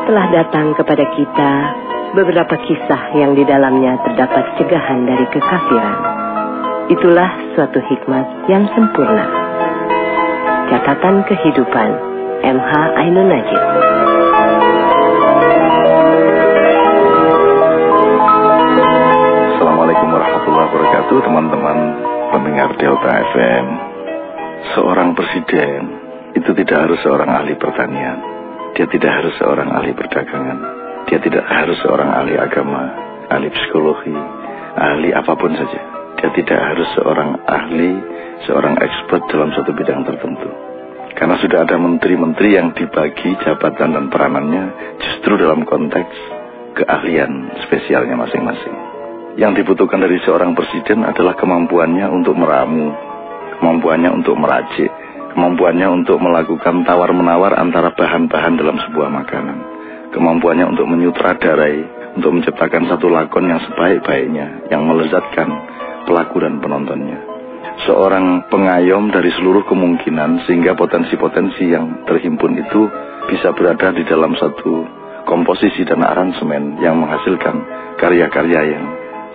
telah datang kepada kita beberapa kisah yang di dalamnya terdapat cegahan dari kekafiran. Itulah suatu hikmat yang sempurna. Catatan kehidupan MH Ainun Najib. Assalamualaikum warahmatullahi wabarakatuh teman-teman pendengar Delta FM. Seorang presiden itu tidak harus seorang ahli pertanian. Dia tidak harus seorang ahli perdagangan. Dia tidak harus seorang ahli agama, ahli psikologi, ahli apa pun saja. Dia tidak harus seorang ahli, seorang expert dalam satu bidang tertentu. Karena sudah ada menteri-menteri yang dibagi jabatan dan peranannya justru dalam konteks keahlian spesialnya masing-masing. Yang dibutuhkan dari seorang presiden adalah kemampuannya untuk meramu, kemampuannya untuk meracik, kemampuannya untuk melakukan tawar-menawar antara bahan-bahan dalam sebuah makanan, kemampuannya untuk menyutradarai, untuk menciptakan satu lakon yang sebaik-baiknya, yang melezatkan pelaku dan penontonnya. Seorang pengayom dari seluruh kemungkinan sehingga potensi-potensi yang terhimpun itu bisa berada di dalam satu komposisi dan aransemen yang menghasilkan karya-karya yang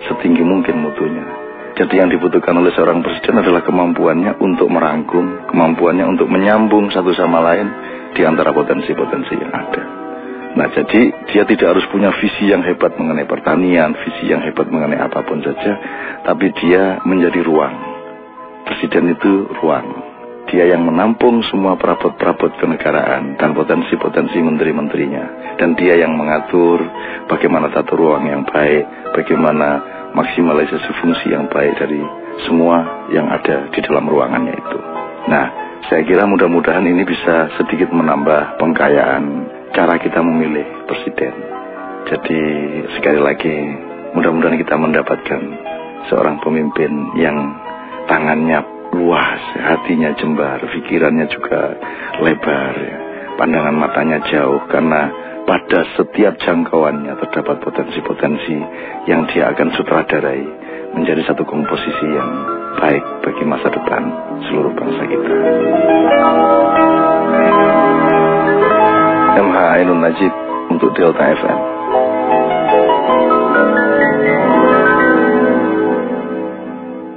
setinggi mungkin mutunya. Jadi yang dibutuhkan oleh seorang presiden adalah kemampuannya untuk merangkum, kemampuannya untuk menyambung satu sama lain di antara potensi-potensi yang ada. Nah jadi dia tidak harus punya visi yang hebat mengenai pertanian, visi yang hebat mengenai apa pun saja, tapi dia menjadi ruang. Presiden itu ruang. Dia yang menampung semua perabot-perabot kenegaraan dan potensi-potensi menteri-menterinya. Dan dia yang mengatur bagaimana tata ruang yang baik, bagaimana maksimalisasi fungsi yang baik dari semua yang ada di dalam ruangannya itu. Nah, saya kira mudah-mudahan ini bisa sedikit menambah pengkayaan cara kita memilih presiden. Jadi sekali lagi mudah-mudahan kita mendapatkan seorang pemimpin yang tangannya luas, hatinya jembar, pikirannya juga lebar, pandangan matanya jauh karena pada setiap jangkauannya terdapat potensi-potensi yang dia akan sutradarai menjadi satu komposisi yang baik bagi masa depan seluruh bangsa kita. MH Ainun Najib untuk Delta FM.